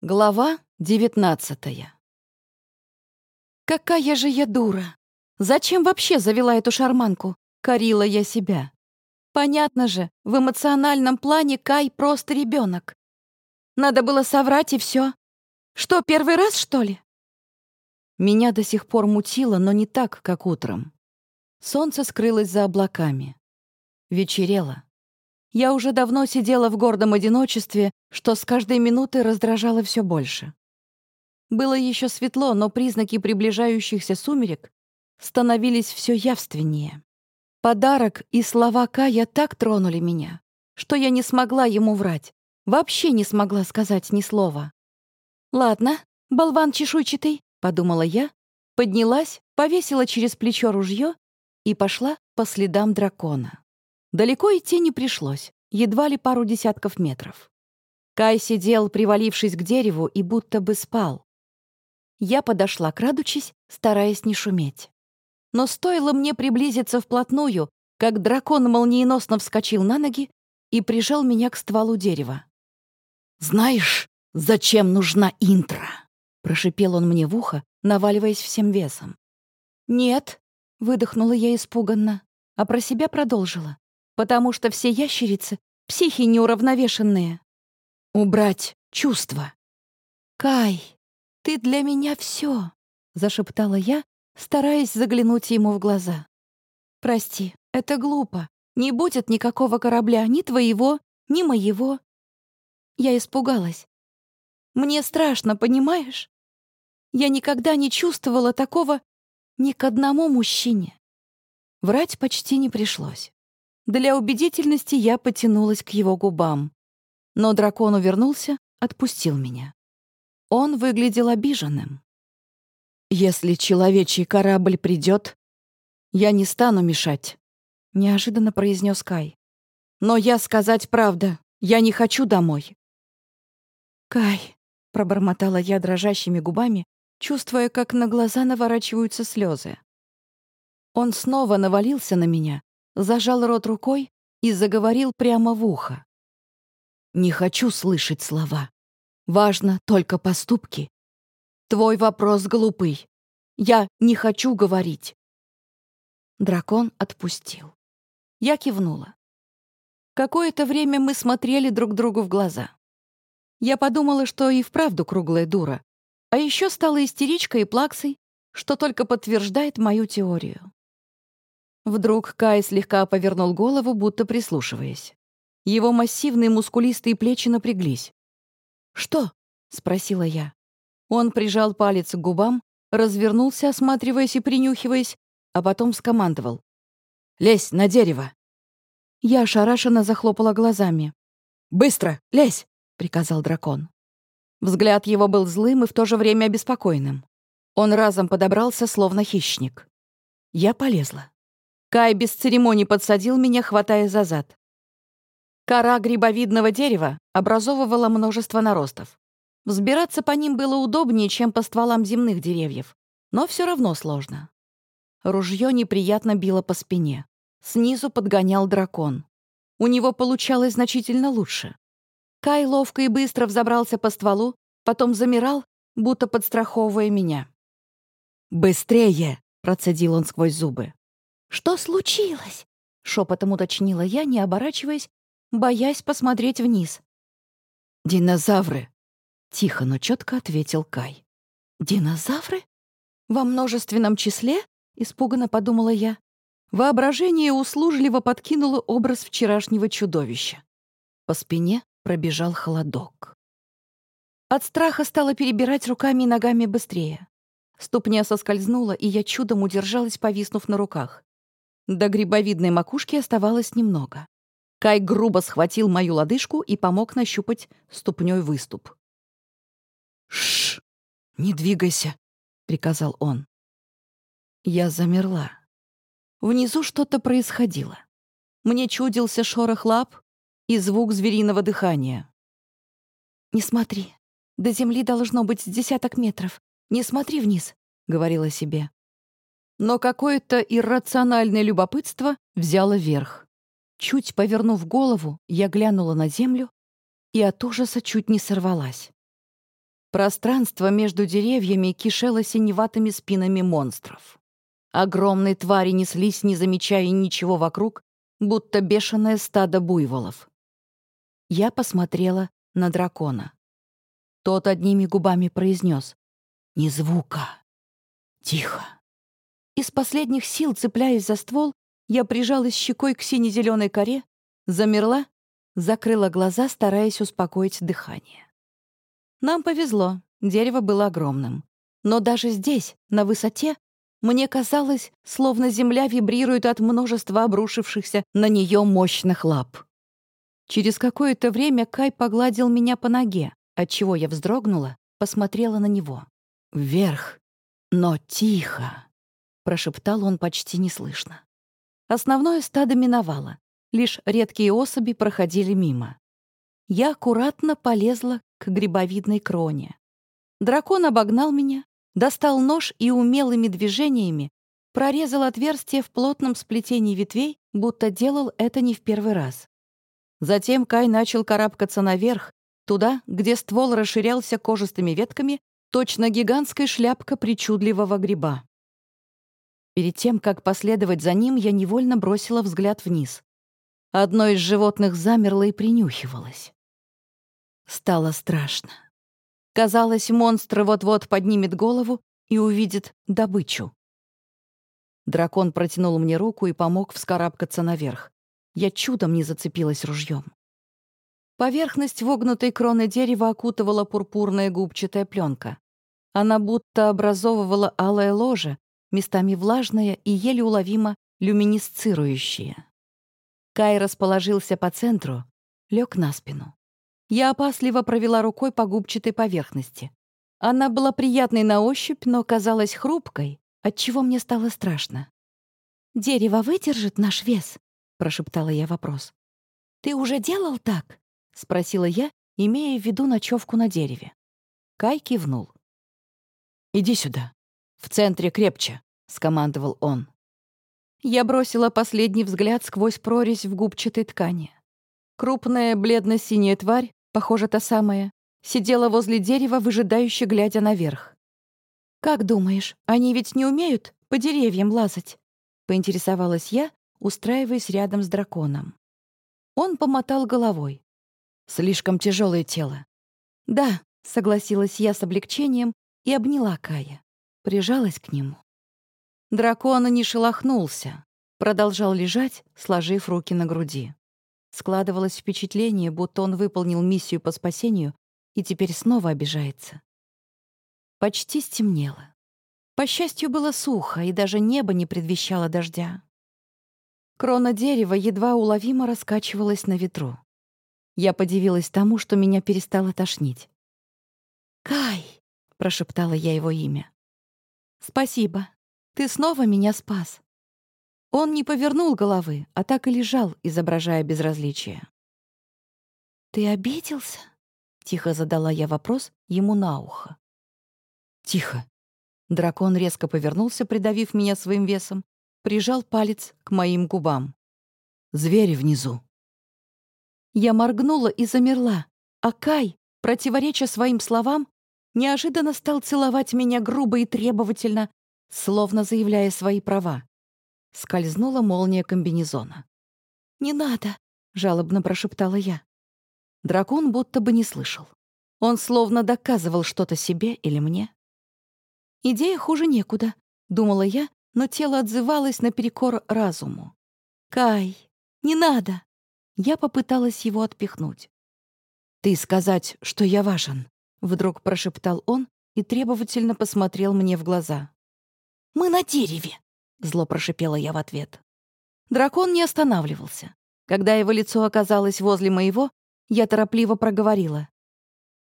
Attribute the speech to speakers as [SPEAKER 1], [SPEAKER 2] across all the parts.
[SPEAKER 1] Глава девятнадцатая. «Какая же я дура! Зачем вообще завела эту шарманку?» — корила я себя. «Понятно же, в эмоциональном плане Кай просто ребенок. Надо было соврать и все. Что, первый раз, что ли?» Меня до сих пор мутило, но не так, как утром. Солнце скрылось за облаками. Вечерело. Я уже давно сидела в гордом одиночестве, что с каждой минутой раздражало все больше. Было еще светло, но признаки приближающихся сумерек становились все явственнее. Подарок и слова Кая так тронули меня, что я не смогла ему врать, вообще не смогла сказать ни слова. «Ладно, болван чешуйчатый», — подумала я, поднялась, повесила через плечо ружье и пошла по следам дракона. Далеко идти не пришлось, едва ли пару десятков метров. Кай сидел, привалившись к дереву, и будто бы спал. Я подошла, крадучись, стараясь не шуметь. Но стоило мне приблизиться вплотную, как дракон молниеносно вскочил на ноги и прижал меня к стволу дерева. «Знаешь, зачем нужна интро?» — прошипел он мне в ухо, наваливаясь всем весом. «Нет», — выдохнула я испуганно, а про себя продолжила потому что все ящерицы — психи неуравновешенные. Убрать чувства. «Кай, ты для меня все, зашептала я, стараясь заглянуть ему в глаза. «Прости, это глупо. Не будет никакого корабля, ни твоего, ни моего». Я испугалась. «Мне страшно, понимаешь? Я никогда не чувствовала такого ни к одному мужчине». Врать почти не пришлось. Для убедительности я потянулась к его губам. Но дракон увернулся, отпустил меня. Он выглядел обиженным. «Если человечий корабль придет, я не стану мешать», — неожиданно произнес Кай. «Но я сказать правда, я не хочу домой». «Кай», — пробормотала я дрожащими губами, чувствуя, как на глаза наворачиваются слезы. Он снова навалился на меня, зажал рот рукой и заговорил прямо в ухо. «Не хочу слышать слова. Важно только поступки. Твой вопрос глупый. Я не хочу говорить». Дракон отпустил. Я кивнула. Какое-то время мы смотрели друг другу в глаза. Я подумала, что и вправду круглая дура, а еще стала истеричкой и плаксой, что только подтверждает мою теорию. Вдруг Кай слегка повернул голову, будто прислушиваясь. Его массивные мускулистые плечи напряглись. «Что?» — спросила я. Он прижал палец к губам, развернулся, осматриваясь и принюхиваясь, а потом скомандовал. «Лезь на дерево!» Я ошарашенно захлопала глазами. «Быстро, лезь!» — приказал дракон. Взгляд его был злым и в то же время обеспокоенным. Он разом подобрался, словно хищник. Я полезла. Кай без церемоний подсадил меня, хватая за зад. Кора грибовидного дерева образовывала множество наростов. Взбираться по ним было удобнее, чем по стволам земных деревьев, но все равно сложно. Ружье неприятно било по спине. Снизу подгонял дракон. У него получалось значительно лучше. Кай ловко и быстро взобрался по стволу, потом замирал, будто подстраховывая меня. «Быстрее!» — процедил он сквозь зубы. «Что случилось?» — шепотом уточнила я, не оборачиваясь, боясь посмотреть вниз. «Динозавры!» — тихо, но четко ответил Кай. «Динозавры? Во множественном числе?» — испуганно подумала я. Воображение услужливо подкинуло образ вчерашнего чудовища. По спине пробежал холодок. От страха стала перебирать руками и ногами быстрее. Ступня соскользнула, и я чудом удержалась, повиснув на руках. До грибовидной макушки оставалось немного. Кай грубо схватил мою лодыжку и помог нащупать ступней выступ. «Шш! Не двигайся!» — приказал он. Я замерла. Внизу что-то происходило. Мне чудился шорох лап и звук звериного дыхания. «Не смотри. До земли должно быть десяток метров. Не смотри вниз», — говорила себе. Но какое-то иррациональное любопытство взяло верх. Чуть повернув голову, я глянула на землю и от ужаса чуть не сорвалась. Пространство между деревьями кишело синеватыми спинами монстров. Огромные твари неслись, не замечая ничего вокруг, будто бешеное стадо буйволов. Я посмотрела на дракона. Тот одними губами произнес «Ни звука! Тихо!» Из последних сил, цепляясь за ствол, я прижалась щекой к сине-зеленой коре, замерла, закрыла глаза, стараясь успокоить дыхание. Нам повезло, дерево было огромным. Но даже здесь, на высоте, мне казалось, словно земля вибрирует от множества обрушившихся на нее мощных лап. Через какое-то время Кай погладил меня по ноге, отчего я вздрогнула, посмотрела на него. «Вверх, но тихо», — прошептал он почти неслышно. Основное стадо миновало, лишь редкие особи проходили мимо. Я аккуратно полезла к грибовидной кроне. Дракон обогнал меня, достал нож и умелыми движениями прорезал отверстие в плотном сплетении ветвей, будто делал это не в первый раз. Затем Кай начал карабкаться наверх, туда, где ствол расширялся кожистыми ветками, точно гигантская шляпка причудливого гриба. Перед тем, как последовать за ним, я невольно бросила взгляд вниз. Одно из животных замерло и принюхивалось. Стало страшно. Казалось, монстр вот-вот поднимет голову и увидит добычу. Дракон протянул мне руку и помог вскарабкаться наверх. Я чудом не зацепилась ружьем. Поверхность вогнутой кроны дерева окутывала пурпурная губчатая пленка. Она будто образовывала алое ложе, местами влажное и еле уловимо люминесцирующее. Кай расположился по центру, лег на спину. Я опасливо провела рукой по губчатой поверхности. Она была приятной на ощупь, но казалась хрупкой, отчего мне стало страшно. «Дерево выдержит наш вес?» — прошептала я вопрос. «Ты уже делал так?» — спросила я, имея в виду ночевку на дереве. Кай кивнул. «Иди сюда. В центре крепче», — скомандовал он. Я бросила последний взгляд сквозь прорезь в губчатой ткани. Крупная бледно-синяя тварь похоже, та самая, сидела возле дерева, выжидающе глядя наверх. «Как думаешь, они ведь не умеют по деревьям лазать?» — поинтересовалась я, устраиваясь рядом с драконом. Он помотал головой. «Слишком тяжелое тело». «Да», — согласилась я с облегчением и обняла Кая. Прижалась к нему. Дракон не шелохнулся, продолжал лежать, сложив руки на груди. Складывалось впечатление, будто он выполнил миссию по спасению и теперь снова обижается. Почти стемнело. По счастью, было сухо, и даже небо не предвещало дождя. Крона дерева едва уловимо раскачивалась на ветру. Я подивилась тому, что меня перестало тошнить. «Кай!» — прошептала я его имя. «Спасибо. Ты снова меня спас». Он не повернул головы, а так и лежал, изображая безразличие. «Ты обиделся?» — тихо задала я вопрос ему на ухо. «Тихо». Дракон резко повернулся, придавив меня своим весом, прижал палец к моим губам. «Звери внизу». Я моргнула и замерла, а Кай, противореча своим словам, неожиданно стал целовать меня грубо и требовательно, словно заявляя свои права. Скользнула молния комбинезона. «Не надо!» — жалобно прошептала я. Дракон будто бы не слышал. Он словно доказывал что-то себе или мне. «Идея хуже некуда», — думала я, но тело отзывалось наперекор разуму. «Кай, не надо!» Я попыталась его отпихнуть. «Ты сказать, что я важен», — вдруг прошептал он и требовательно посмотрел мне в глаза. «Мы на дереве», Зло прошипела я в ответ. Дракон не останавливался. Когда его лицо оказалось возле моего, я торопливо проговорила.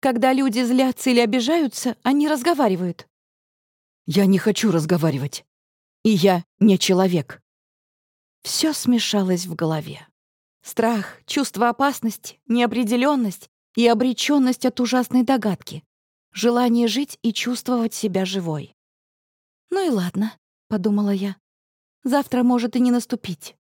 [SPEAKER 1] «Когда люди злятся или обижаются, они разговаривают». «Я не хочу разговаривать. И я не человек». Все смешалось в голове. Страх, чувство опасности, неопределенность и обреченность от ужасной догадки. Желание жить и чувствовать себя живой. Ну и ладно. — подумала я. «Завтра может и не наступить».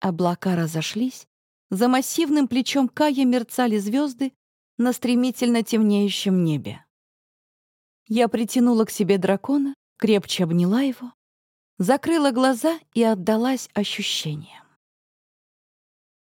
[SPEAKER 1] Облака разошлись, за массивным плечом Кая мерцали звезды, на стремительно темнеющем небе. Я притянула к себе дракона, крепче обняла его, закрыла глаза и отдалась ощущениям.